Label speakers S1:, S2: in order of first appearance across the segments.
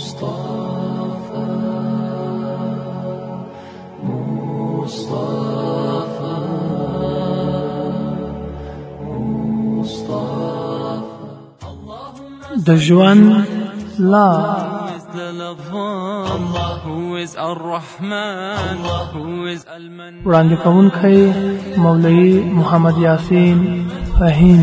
S1: مصطفى مصطفى د ژوند لار وړاندې کوونکی مولوي محمد ياسين فهيم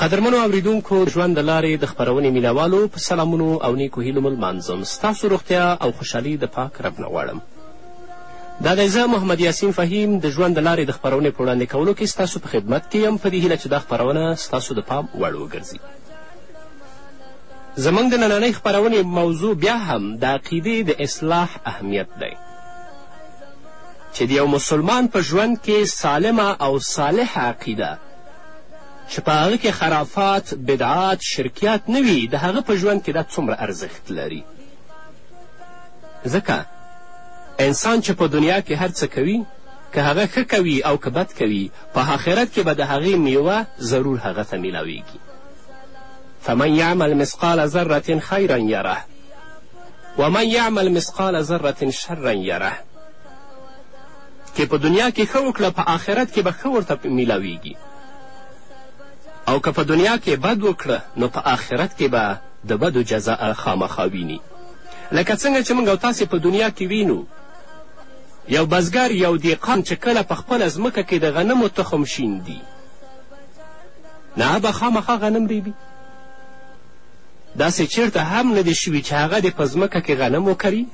S2: قدرمنو اوریدونکو ژوند د لارې د خپرونې مینهوالو په سلامونو او نیکو هیلو مو لمانځم ستاسو روغتیا او خوشحالي د پاک رب نه غواړم دا دی زه محمد یاسین فهیم د ژوند د لارې د خپرونې په وړاندې کولو کې ستاسو په خدمت کې یم په دې هیله چې دا خپرونه ستاسو د پام وړ وګرځي زموږ د نننۍ خپرونې موضوع بیا هم د عقیدې د اصلاح اهمیت دی چې د یو مسلمان په ژوند کې سالمه او صالحه عقیده چې په هغه کې خرافات بدعات شرکیات نه وي د هغه په ژوند کې دا څومره ارزښت لري ځکه انسان چې په دنیا کې هر څه کوي که هغه ښه کوي او که بد کوي په آخرت کې به د هغې میوه ضرور هغه ته میلاویږي فمن یعمل مثقال ذرة خیرا یره ومن یعمل مثقال ذرة شرا یره که په دنیا کې ښه وکړه په آخرت کې به ښه ورته میلاویږي او که په دنیا کې بد وکړه نو په آخرت کې به د بدو جزاء خامخا ویني لکه څنګه چې موږ او تاسې په دنیا کې وینو یو بزګر یو دیقان چې کله په خپله ځمکه کې د غنمو تخم شیندي نه به خامخا غنم ریبي داسې چیرته هم نه دی شوي چې هغه دې په ځمکه کې غنم وکري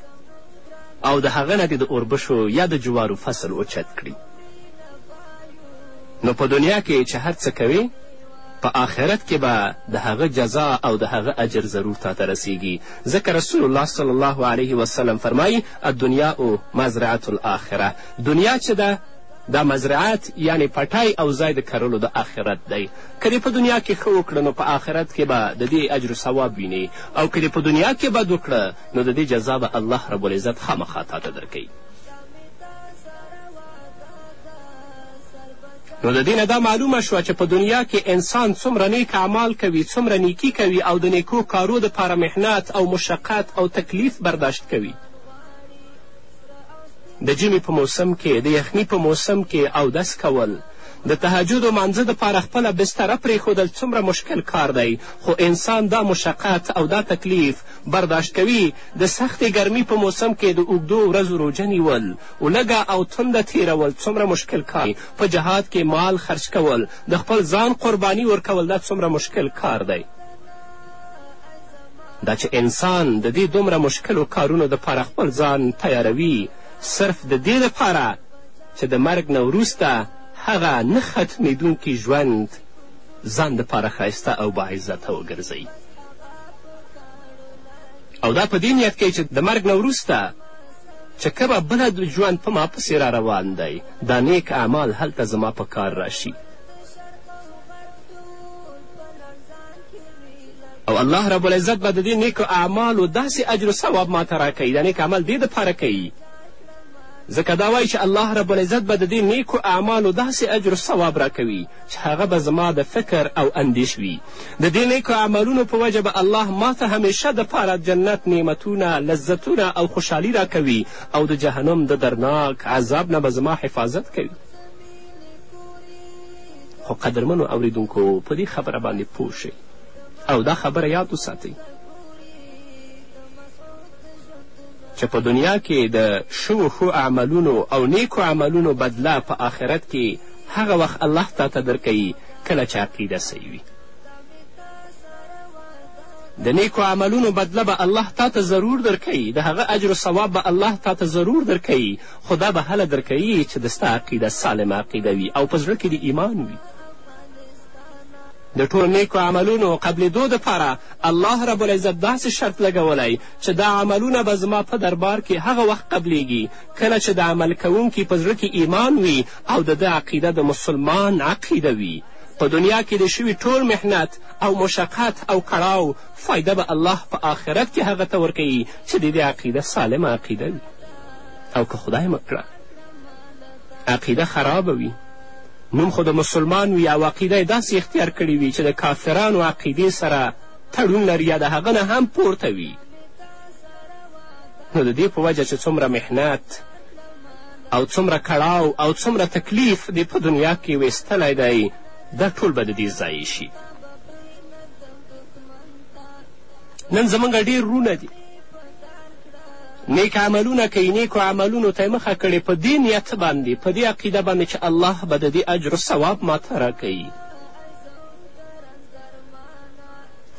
S2: او د هغه نه دې د اوربشو یا د جوارو فصل اوچت کړي نو په دنیا کې چې هر څه کوې په آخرت کې به د هغه جزا او د هغه اجر ضرور تاته رسیږي ځکه رسول الله صلی الله علیه وسلم فرمایي الدنیا او مزرعت الاخره دنیا چې ده دا مزرعت یعنی پټای او ځای د کرلو د آخرت دی که په دنیا کې ښه وکړه نو په آخرت کې به د دې اجر ثواب ویني او که په دنیا کې بد وکړه نو د دې جزا به الله ربالعزت خامخا تاته درکوي نو د دې نه دا معلومه شوه چې په دنیا کې انسان څومره نیک اعمال کوي څومره نیکی کوي او د نیکو کارو دپاره محنت او مشقت او تکلیف برداشت کوي د جمې په موسم کې د یخني په موسم کې اودس کول د تهجد لمانځه دپاره خپله بستره پرېښودل څومره مشکل کار دی خو انسان دا مشقت او دا تکلیف برداشت کوي د سختې ګرمۍ په موسم کې د اوږدو ورځو روژه نیول ولږه او تنده تیرول څومره مشکل کار په جهاد کې مال خرج کول د خپل ځان قرباني ورکول دا څومره مشکل کار دی دا چې انسان د دې دومره مشکلو کارونو دپاره خپل ځان تیاروي صرف د دې دپاره چې د مرګ نه وروسته هغه نه ختمیدونکي ژوند ځان دپاره ښایسته او باعزته وګرځئ او دا په دې نیت کوي چې د مرګ نه وروسته چې کومه بله د ژوند په ما پسې را روان دی دا نیک اعمال هلته زما په کار راشي او الله رب العزت به د دې نیکو اعمالو داسې اجر و ثواب ماته راکوي دا نیک عمل دې دپاره کوي ځکه دا وایي چې الله رب العزت به د دې نیکو اعمالو داسې اجر و ثواب راکوي چې هغه به زما د فکر او اندیش وي د دې نیکو اعمالونو په وجه به الله ماته همیشه دپاره جنت نعمتونه لذتونه او خوشحالي راکوي او د جهنم د درناک عذاب نه به زما حفاظت کوي خو قدرمنو اوریدونکو په دې خبره باندې پوه او دا خبره یاد وساتئ چې په دنیا کې د شوو ښو عملونو او نیکو عملونو بدله په آخرت کې هغه وخت الله تا ته درکوي کله چې عقیده صحیح وي د نیکو عملونو بدله به الله تا ته ضرور درکوي د هغه اجر و ثواب به الله تا ته ضرور درکوي خدا به هله درکوي چې د ستا عقیده سالمه عقیده وي او په زړه کې د ایمان وي د ټولو نیکو عملونو قبلېدو دپاره الله رب العزت داسې شرط لګولی چې دا عملونه به زما په دربار کې هغه وخت قبلیږي کله چې د عمل کوونکي په زړه کې ایمان وي او د ده عقیده د مسلمان عقیده وي په دنیا کې د شوي ټول محنت او مشقت او کړاو فایده به الله په آخرت کې هغه ته ورکوي چې د دې عقیده سالمه عقیده وي او که خدای مکړه عقیده خرابه وي نوم خو د مسلمان وي او عقیده یې داسې اختیار کړې وي چې د کافرانو عقیدې سره تړون لري یا د هغه نه هم پورته وي نو د دې په وجه چې څومره محنت او څومره کړاو او څومره تکلیف دې په دنیا کې ویستلی دی دا ټول به د دې ضایع شي نن زموږ ډېر رونه دي نیک عملونه کوي نیکو عملونو ته یې مخه کړې په دې نیت باندې په دې عقیده باندې چې الله به د دې اجر و ثواب ماته راکوي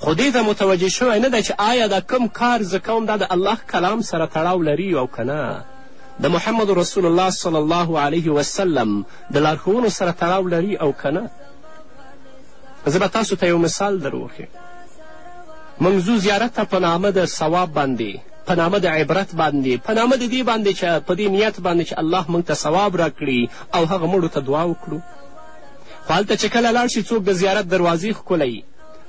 S2: خو دې ته متوجه شوی نه ده چې آیا دا کم کار زه کوم دا د الله کلام سره تړاو لري او که د محمد رسول الله صلی الله علیه وسلم د لارښوونو سره تړاو لري او که زه به تاسو ته یو مثال در وښیم موږ زیارت ته په نامه د ثواب باندې په نامه د عبرت باندې په نامه د دې باندې چې په دې نیت باندې چې الله موږ ته ثواب راکړي او هغه مړو ته دعا وکړو خو هلته چې کله لاړ شي څوک د زیارت دروازې ښکلوي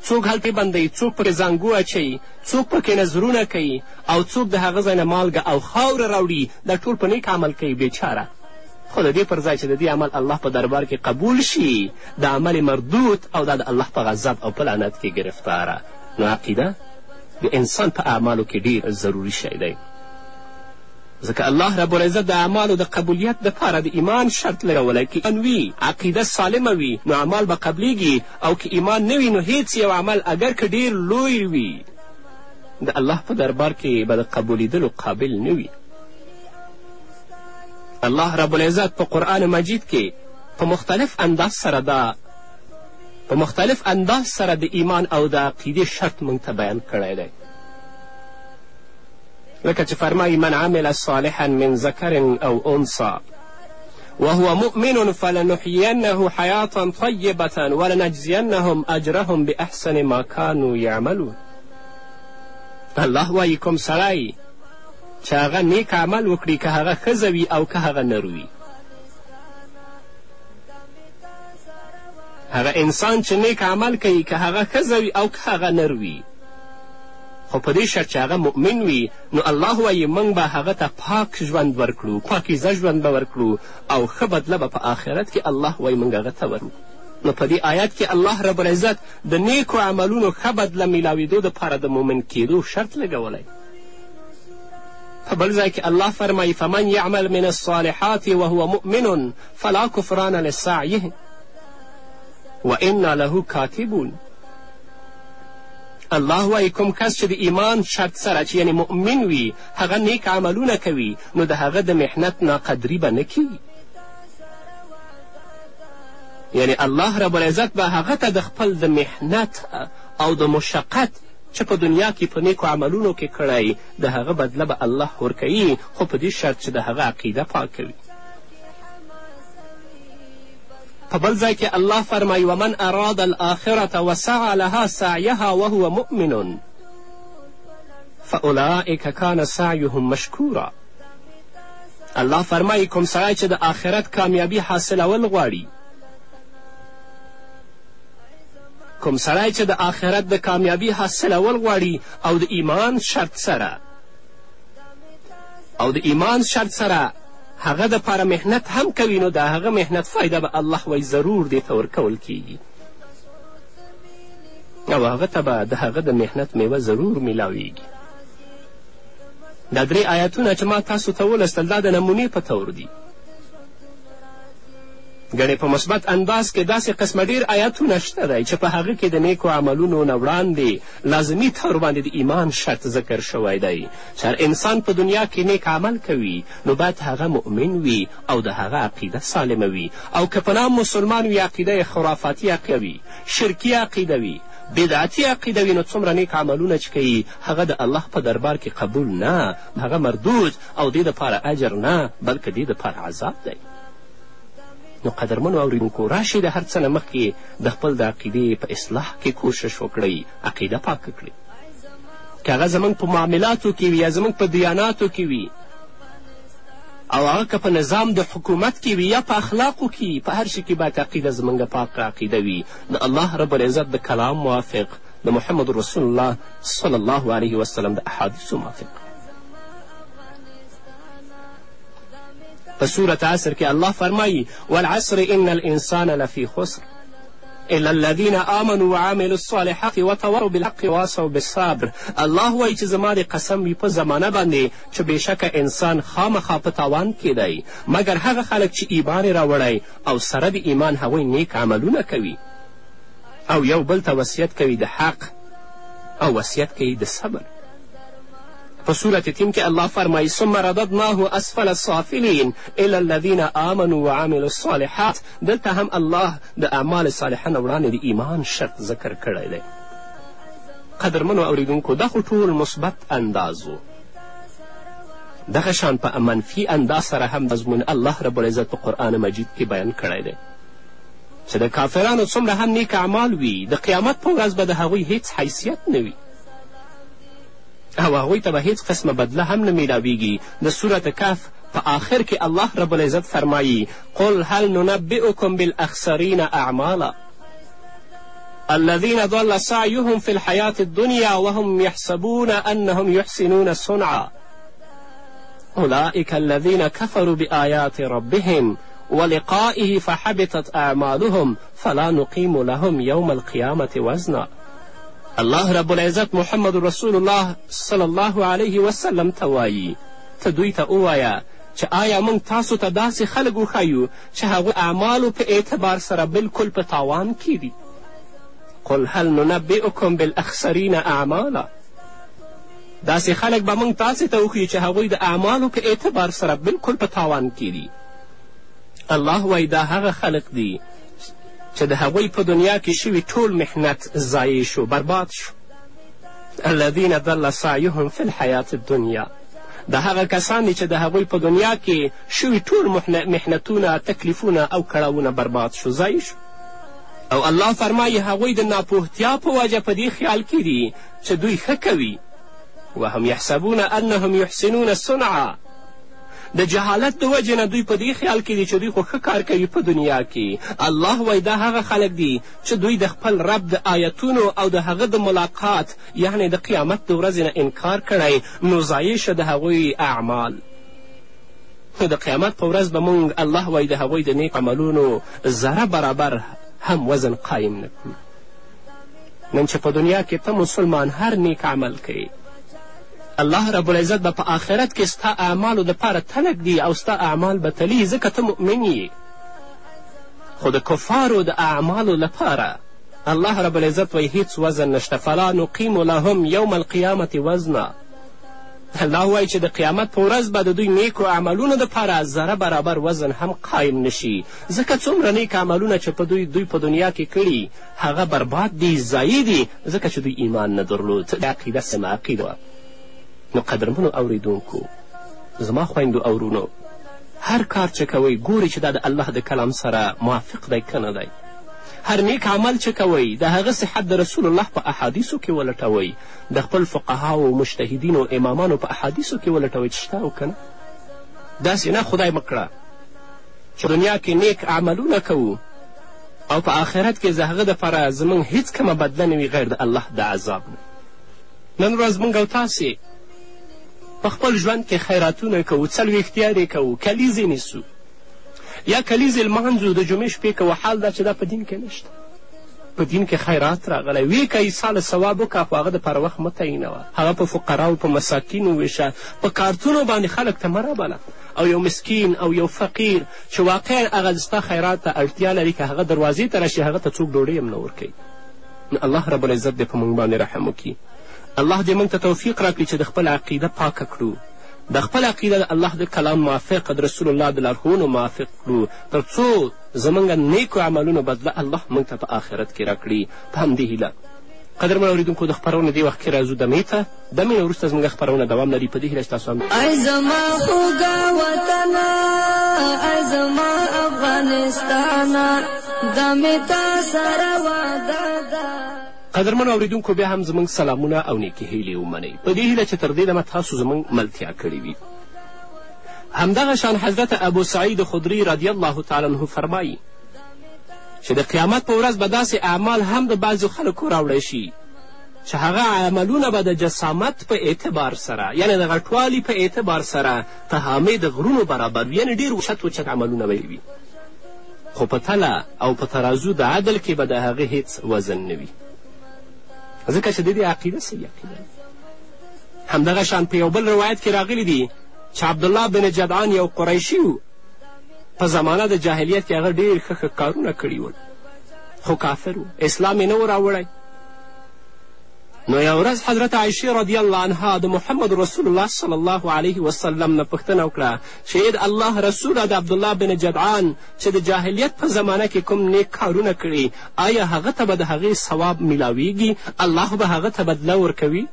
S2: څوک هلته بندوي څوک پکې زانګو اچوي څوک پکې نظرونه کوي او څوک د هغه ځای نه مالګه او خاوره راوړي دا ټول په نیک عمل کوي بیچاره خو د دې پر ځای چې د دې عمل الله په دربار کې قبول شي د عمل مردود او دا د الله په غضب او په لعنت کې ګرفتاره نو عقیده د انسان په اعمالو کې ډیر ضروري شی دی ځکه الله رب العزت د اعمالو د قبولیت دپاره د ایمان شرط لګولی که ایمان وي عقیده سالمه وي نو اعمال به قبلیږي او که ایمان نه وي نو هیڅ یو عمل اگر که ډیر لوی وي د الله په دربار کې به د قبولیدلو قابل نه وي الله رب العزت په قرآن مجید کې په مختلف انداز سره دا په مختلف انداز سره د ایمان او د عقیدې شرط موږ ته بیان کړی دی لکه چې فرمایي من عمل صالحا من ذکر او انصا وهو مؤمن فلنحيينه حياة طيبة ولنجزينهم أجرهم بأحسن ما كانوا يعملون الله وایي کوم سړی چې هغه نیک عمل وکړي که هغه ښځه وي او که هغه نر وي هغه انسان چې نیک عمل کوي که هغه ښځه وي او که هغه نر وي خو په دې شرط چې هغه مؤمن وي نو الله وایي موږ به هغه ته پاک ژوند ورکړو پاکیزه ژوند به ورکړو او ښه بدله به په آخرت کې الله وایي موږ هغه ته ورکړو نو په دې آیات کې الله رب العزت د نیکو عملونو ښه بدله میلاویدو دپاره د مؤمن کېدو شرط لګولی په بل ځای کې الله فرمایي فمن یعمل من الصالحات وهو مؤمن فلا کفران لسعیه وانا له کاتبون الله وایي کوم کس چې د ایمان شرط سره چې یعنې مؤمن وي هغه نیک عملونه کوي نو د هغه د محنت ناقدري به نه کیږي یعنی الله رب العزت به هغه ته د خپل د محنت او د مشقت چې په دنیا کې په نیکو عملونو کې کړی د هغه بدله به الله ورکوي خو په دې شرط چې د هغه عقیده پاکوي په بل ځای کې الله فرمایي ومن اراد الآخرة وسعى لها سعیها وهو مؤمن فاولئک کان سعیهم مشکورا الله فرمایي کوم سړی چې د آخرت کامیابي حاصلول غواړي کوم سړی چې د آخرت د کامیابي حاصلول غواړي او د ایمان شرط سره او د ایمان شرط سره هغه دپاره مهنت هم کوي نو د هغه مهنت فایده به الله وی ضرور دې ته ورکول کیږي او هغه ته به د هغه د مهنت میوه ضرور میلاویږي دا درې آیتونه چې ما تاسو ته ولوستل دا د نمونې په طور دي ګڼې په مثبت انداز کې داسې قسمه ډېر آیاتونه شته دی چې په هغه کې د نیکو عملونو نه وړاندې لازمي طور باندې د ایمان شرط ذکر شوی دی چې هر انسان په دنیا کې نیک عمل کوي نو باید هغه مؤمن وي او د هغه عقیده سالمه وي او که په نام مسلمان وي عقیده یې خرافاتي عقیده وي شرکي عقیده وي بدعتي عقیده وي نو څومره نیک عملونه چې کوي هغه د الله په دربار کې قبول نه هغه مردود او دې دپاره اجر نه بلکې دې دپاره عذاب دی نو قدرمنو اورېدونکو راشئ د هر څه نه مخکې د خپل د عقیدې په اصلاح کې کوشش وکړئ عقیده پاکه کړئ که هغه زموږ په معاملاتو کې وي یا زموږ په دیاناتو کې وي او هغه که په نظام د حکومت کې وي یا په اخلاقو کې په هر شي کې باید عقیده زموږ پاکه عقیده وي د الله رب العزت د کلام موافق د محمد رسول الله صلی الله علیه وسلم د احادیثو موافق په صورت عصر کې الله فرمایي والعصر ان الانسان لفی خسر الا الذین آمنوا وعملوا الصالحات وتواصوا بالحق وواصوا بالصبر الله وایي چې زما د قسم وي په زمانه باندې چې بېشکه انسان خامخا په تاوان کې دی مګر هغه خلک چې ایمان یې راوړی او سره د ایمان هغوی نیک عملونه کوي او یو بل ته وصیت کوي د حق او وصیت کوي د صبر په صورت تین کې الله فرمایي ثم رددناه اسفل السافلین الی الذین آمنوا وعملوا الصالحات دلته هم الله د اعمال صالحه نه وړاندې د ایمان شرط ذکر کړی دی قدرمنو اوریدونکو دا خو ټول مثبت انداز و دغه شان په منفي انداز سره هم مضمون الله رب العزت په قرآن مجید کې بیان کړی دی چې د کافرانو څومره هم نیک اعمال وي د قیامت په ورځ به د هغوی هیڅ حیثیت نه وي او هغوی ته به هیڅ قسمه بدله هم نه میلاویږي د صورت کف په آخر کې الله رب العزت فرمایي قل هل ننبئکم بالاخسرین اعمالا الذين ضل سعيهم في الحياة الدنيا وهم يحسبون أنهم يحسنون صنعا أولئك الذين كفروا بآيات ربهم ولقائه فحبطت أعمالهم فلا نقيم لهم يوم القيامة وزنا الله رب العزت محمد رسول الله صلی الله علیه وسلم ته وایي ته دوی ته ووایه چې آیا موږ تاسو ته داسې خلک وښیو چې هغوی اعمالو په اعتبار سره بالکل په تاوان کې دي قل هل ننبئکم بالاخسرین اعمالا داسې خلک به موږ تاسې ته وښیو چې هغوی د اعمالو په اعتبار سره بالکل په تاوان کې دي الله وایي دا هغه خلق دي چې د هغوی په دنیا کې شوي ټول محنت ضایع شو برباد شو الذین ضل سعیهم فی الحیات الدنیا د هغه کسان دي چې د هغوی په دنیا کې شوي ټول محنتونه تکلیفونه او کړاوونه برباد شو ضایع شو او الله فرمایي هغوی د ناپوهتیا په وجه په دې خیال کې دي چې دوی ښه کوي وهم یحسبون انهم یحسنون صنعا د جهالت د وجې نه دوی په دې خیال کې دي چې دوی خو ښه کار کوي په دنیا کې الله وایي دا هغه خلک دي چې دوی د خپل رب د آیتونو او د هغه د ملاقات یعنی د قیامت د ورځې نه انکار کړی نو ضایع شه د هغوی اعمال نو د قیامت په ورځ به موږ الله وایي د هغوی د نیک عملونو ذره برابر هم وزن قایم نه کړو نن چې په دنیا کې ته مسلمان هر نیک عمل کوي الله رب العزت به په آخرت کې ستا اعمالو دپاره تلک دی او ستا اعمال به تلی ځکه ته مؤمن یې خو د کفارو د اعمالو لپاره الله رب العزت وایي هیڅ وزن نشته فلا نقیم لهم یوم القیامة وزنا الله وایي چې د قیامت په ورځ به د دوی نیکو عملونو دپاره ذره برابر وزن هم قایم نشي ځکه څومره نیک عملونه چې په دوی دوی په دنیا کې کړي هغه برباد دي ضایع دي ځکه چې دوی ایمان نه درلود دا عقیده سمه عقیده نو قدرمنو اوریدونکو زما خویندو او ورونو هر کار چې کوئ ګورئ چې دا د الله د کلام سره موافق دی که نه دی هر نیک عمل چې کوئ د هغه صحت د رسول الله په احادیثو کې ولټوئ د خپل فقهاو مجتهدینو امامانو په احادیثو کې ولټوئ چې شته او که نه داسې نه خدای مه کړه چې دنیا کې نیک عملونه کوو او په آخرت کې د هغه دپاره زموږ هیڅ کومه بدله نه وي غیر د الله د عذاب نه نن ورځ موږ او تاسې په خپل ژوند کې خیراتونه کوو څلوېښت یارې کوو کلیزې نیسو یا کلیزې لمانځو د جمعې شپې کوو حال دا چې دا په دین کې نشته په دین کې خیرات راغلی وی که عیسی له ثواب وکړه خو هغه دپاره وخت مه تعینوه هغه په فقراو په مساکینو وویشه په کارتونو باندې خلک ته مه رابله او یو مسکین او یو فقیر چې واقعا هغه ستا خیرات ته اړتیا لري که هغه دروازې ته راشي هغه ته څوک ډوډۍ هم نه ورکوي الله رب العزت دې په موږ باندې رحم وکړي الله دې موږ ته توفیق راکړي چې د خپل عقیده پاکه کړو د خپل عقیده د الله د کلام موافق د رسول الله د لارښوونو موافق کړو تر څو زموږ نیکو عملونو بدله الله موږ ته په آخرت کې راکړي په همدې هیله قدرمن اورېدونکو د خپرونه دې وخت کې راځو دمې ته دمې نه وروسته زموږ خپرونه دوام لري په دې هیله چې تاسو هم ای زما
S1: خوږه وطنه ای زما افغانستانه دمې ته سره وعده ده
S2: قدرمنو اوریدونکو بیا هم زموږ سلامونه او نیکې هیلې ومنئ په دې هیله چې تر دې دمه تاسو زموږ ملتیا کړې وي همدغه شان حضرت ابو سعید خدری رضی الله تعالی عنه فرمایي چې د قیامت په ورځ به داسې اعمال هم د بعضو خلکو راوړی شي چې هغه عملونه به د جسامت په اعتبار سره یعنی د غټوالي په اعتبار سره تهامې د غرونو برابر وي یعنې ډېر اوچت اوچت عملونه به وي خو په تله او په ترازو د عدل کې به د هغه هیڅ وزن نه وي ځکه چې د دې عقیده صحیح عقیده ده همدغه شان په یو بل روایت کې راغلی دي چې عبدالله بن جدعان یو قریشي و په زمانه د جاهلیت کې هغه ډېر ښه ښه کارونه کړي ول خو کافر و اسلام یې نه و راوړی نو یو ورځ حضرت عایشې رضی الله عنها د محمد رسول الله صلی الله علیه وسلم نه پوښتنه وکړه چې د الله رسوله د عبدالله بن جدعان چې د جاهلیت په زمانه کې کوم نیک کارونه کړي آیا هغه ته به د هغې ثواب میلاویږي الله به هغه ته بدله ورکوي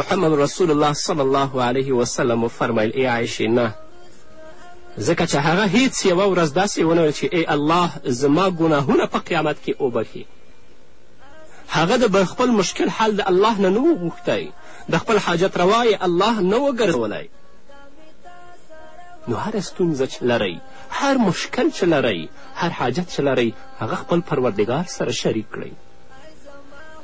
S2: محمد رسول الله صلی الله علیه وسلم وفرمیل ای عایشې نه ځکه چې هغه هیڅ یوه ورځ داسې ونه چې ای الله زما ګناهونه په قیامت کې وبښي هغه د خپل مشکل حل د الله نه نه وغوښتی د خپل حاجت روا الله نه وګرځولی نو هر ستونزه چې لرئ هر مشکل چې لرئ هر حاجت چې لرئ هغه خپل پروردګار سره شریک کړئ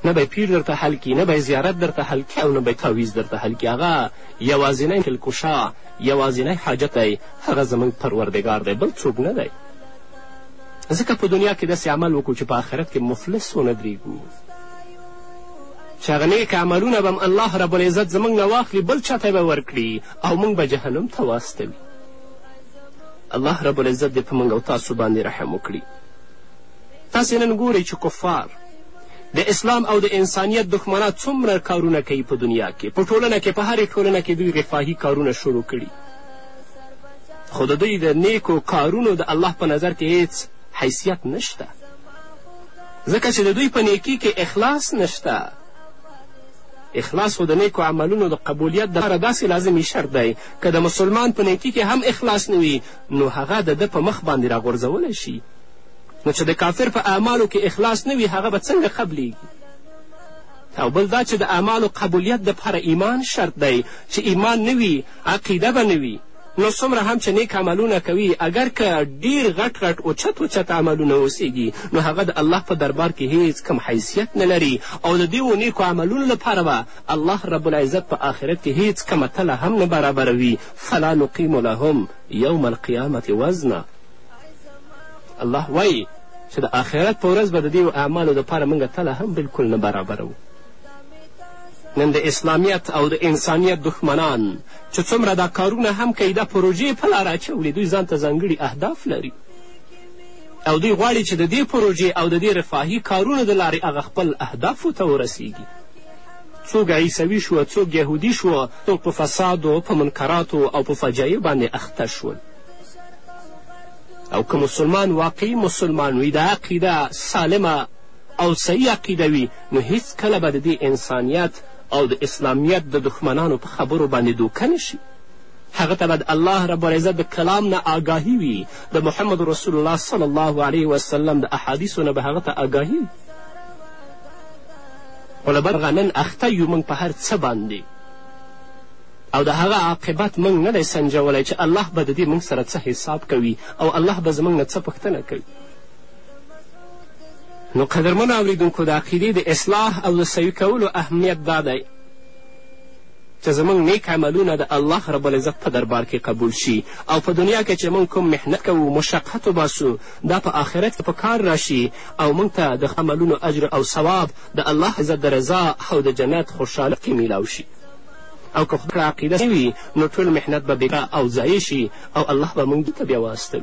S2: نه به پیر درته حل کي نه به زیارت درته حل کي او نه به تعویز درته حل کي هغه یوازینی کلکوشا یوازینی حاجت دی هغه زموږ پروردګار دی بل څوک نه دی ځکه په دنیا کې داسې عمل وکړو چې په آخرت کې مفلس ونه درېږو چې هغه نیک عملونه به الله رب العزت زموږ نه واخلي بل چاته به ورکړي او موږ به جهنم ته واستوي الله رب العزت دې په موږ او تاسو باندې رحم وکړي تاسې نن ګورئ چې کفار د اسلام او د انسانیت دښمنان څومره کارونه کوي په دنیا کې په ټولنه کې په هرې ټولنه کې دوی رفاهي کارونه شروع کړي خو د دوی د نیکو کارونو د الله په نظر کې هیڅ حیثیت نشته ځکه چې د دوی په نیکي کې اخلاص نشته اخلاص خو د نیکو عملونو د قبولیت دپاره داسې لازمي شرط دی که د مسلمان په نیکي کې هم اخلاص نه وي نو هغه د ده په مخ باندې راغورځولی شي نو چې د کافر په اعمالو کې اخلاص نه وي هغه به څنګه قبلیږي او بل دا چې د اعمالو قبولیت دپاره ایمان شرط دی چې ایمان نه وي عقیده به نه وي نو څومره هم چې نیک عملونه کوي اگر که ډیر غټ غټ اوچت اوچت عملونه اوسیږي نو هغه د الله په دربار کې هیڅ کم حیثیت نه لري او د دې نیکو عملونو لپاره به الله رب العزت په آخرت کې هیڅ کمه تله هم نه برابروي فلا نقیم لهم یوم القیامة وزنه الله وایي چې د آخرت په ورځ به د دې اعمالو دپاره موږ تله هم بلکل نه برابرو نن د اسلامیت او د انسانیت دښمنان چې څومره دا کارونه هم کوي دا پروژې په لاره اچولې دوی ځان ته ځانګړي اهداف لري او دوی غواړي چې د دې پروژې او د دې رفاهي کارونو د لارې هغه خپل اهدافو ته ورسیږي څوک عیسوي شوه څوک یهودي شوه څوک په فسادو په منکراتو او په فجایع باندې اخته شول او که مسلمان واقعي مسلمان وي دا عقیده سالمه او صحیح عقیده وي نو هیڅکله به د دې انسانیت او د اسلامیت د دښمنانو په خبرو باندې دوکه نشي هغه ته به د الله ربالعزت د کلام نه آګاهي وي د محمد رسول الله صلی الله علیه وسلم د احادیثو نه به هغه ته آګاهي وي غلبه هغه نن اخته یو موږ په هر څه باندې او د هغه عاقبت موږ نه دی سنجولی چې الله به د دې موږ سره څه حساب کوي او الله به زموږ نه څه پوښتنه کوي نو قدرمنو اوریدونکو د عقیدې د اصلاح او د صحیح کولو اهمیت دا دی چې زموږ نیک عملونه د الله ربالعزت په دربار کې قبول شي او په دنیا کې چې موږ کوم محنت کوو مشقت وباسو دا په آخرت کې په کار راشي او موږ ته د عملونو اجر او ثواب د الله عزت د رضا او د جنت خوشحالت کې میلاو شي او که خدای عقیده وي نو ټول محنت به بېکا او ضایع شي او الله به موږ ته بیا واستوي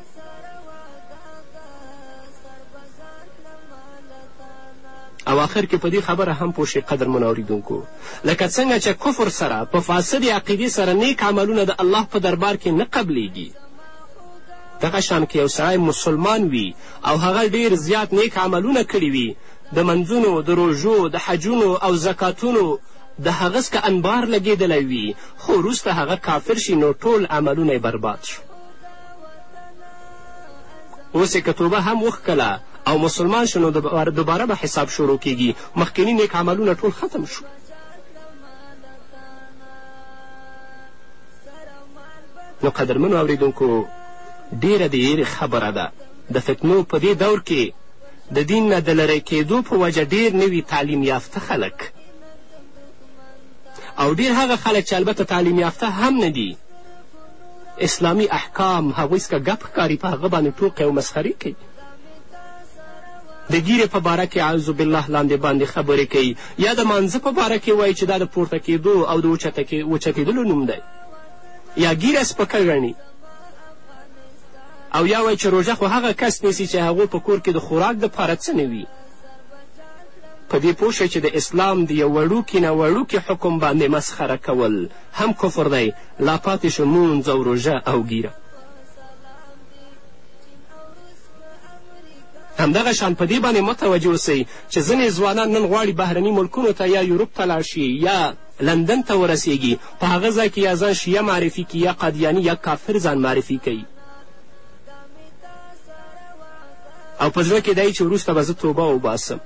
S2: او آخر کې په دې خبره هم پوه شئ قدرمنو اوریدونکو لکه څنګه چې کفر سره په فاسدې عقیدې سره نیک عملونه د الله په دربار کې نه قبلیږي دغه شان که یو سړی مسلمان وي او هغه ډیر زیات نیک عملونه کړي وي د منځونو د روژو د حجونو او زکاتونو د هغه څخه انبار لګېدلی وي خو وروسته هغه کافر شي نو ټول عملونه یې برباد شو اوس یې که توبه هم وښکله او مسلمان شو نو دوباره به حساب شروع کیږي مخکینی نیک عملونه ټول ختم شو نو قدرمنو اوریدونکو ډیره د یېرې خبره ده د فتنو په دې دور کې د دین نه د لرې کېدو په وجه ډیر نوي تعلیم یافته خلک او ډیر هغه خلک چې البته تعلیم یافته هم نه دي اسلامي احکام هغوی څکه ګپ ښکاري په هغه باندې ټوقې او مسخرې کوي د ګیرې په باره کې اعوذ بالله لاندې باندې خبرې کوي یا د مانځه په باره کې وایي چې دا د پورته کېدو او د وچتېدلو نوم دی یا ګیره سپکه ګڼي او یا وایي چې روژه خو هغه کس نیسي چې هغو په کور کې د خوراک دپاره څه نه وي په دې پوه چې د اسلام د یو وړوکي نه وړوکي حکم باندې مسخره کول هم کفر دی لا پاتې شو مونځ او روژه او ګیره همدغه شان په دې باندې متوجه اوسئ چې ځینې ځوانان نن غواړي بهرني ملکونو ته یا یوروپ ته لاړ شي یا لندن ته ورسیږي په هغه ځای کې یا ځان شیه معرفي کي یا قادیاني یا کافر ځان معرفي کوي او په زړه کې دی چې وروسته به زه توبه وباسم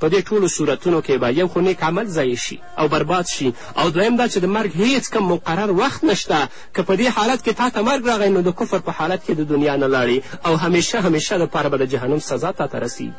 S2: په دې ټولو صورتونو کې به یو خو نیک عمل ضایع شي او برباد شي او دویم دا چې د مرګ هیڅ کم مقرر وخت نشته که په دې حالت کې تا ته مرګ راغی نو د کفر په حالت کې د دنیا نه لاړې او همیشه همیشه دپاره به د جهنم سزا تا ته رسیږي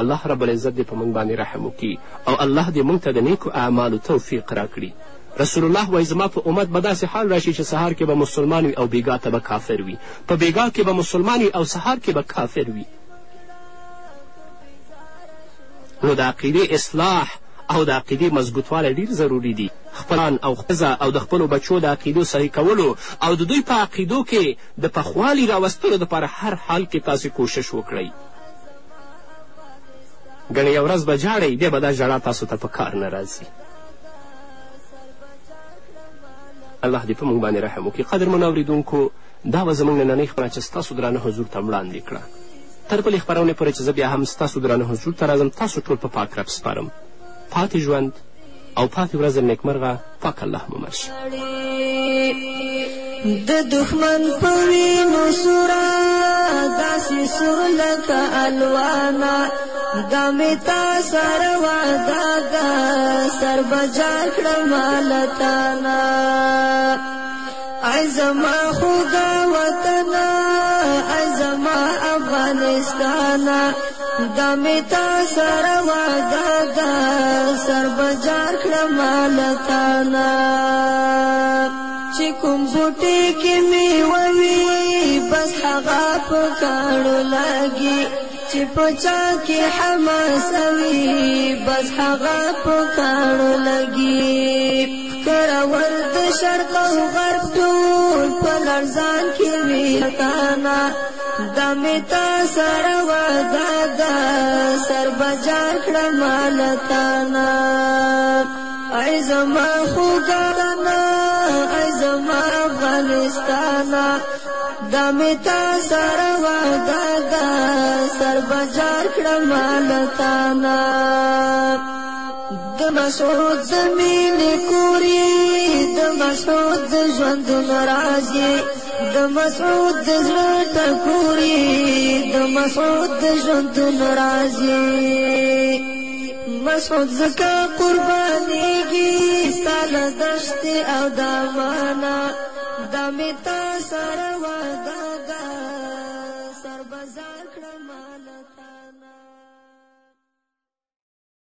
S2: الله رب العزت دې په موږ باندې رحم وکړي او الله دې موږ ته د نیکو اعمالو توفیق راکړي رسول الله وایي زما په امت به داسې حال راشي چې سهار کې به مسلمان وي او بیګا ته به کافر وي په بیګا کې به مسلمان وي او سهار کې به کافر وي نو د عقیدې اصلاح او د عقیدې مضبوطوالی ډیر ضروري دي خپلان او ښځه او د خپلو بچو د عقیدو صحیح کولو او د دوی په عقیدو کې د پخوالي راوستلو دپاره هر حال کې تاسې کوشش وکړئ ګڼې یو ورځ به جاړئ بیا به دا ژړا تاسو ته په کار نه راځي الله دې په موږ باندې رحم وکړي قدرمنو اورېدونکو دا به زموږ نننۍ خپرونه چې ستاسو درانه حضور ته وړاندې کړه تر بلې خپرونې پورې چې زه بیا هم ستاسو درانه حضور ته راځم تاسو ټول په پا پاک رب سپارم پاتې ژوند او پاتې ورځ نیکمرغه پاک الله مو مر
S1: د دښمن په وینو سوره داسې سور لکه الوانه دا مې تا سره وعده ده سر بجا کړم لتانا عزما خدا وطنا عزما افغانستانا دمتا سر وعده دا سر بجا کړم لتانا چې کوم بوټي کې می ووي بس هغه په کاڼو لګي چې پچا کې حماس وي بس هغه په کارو لګي کرور د شرق او غرب ټول په لړزان کې وي تانا دمتا سره ودا دا سر بازار کړه مال تانا ای زما خوګانا ای زما افغانستانا دمه تا سر وعده دا سر بازار کړه مال تا نا د مشهود زمين کوري د مشهود ژوند ناراضي د مشهود زړه ټکوري د مشهود ژوند ناراضي مسعود زکا قربانیږي ستاله دشت او دمانه مې تا سره وعده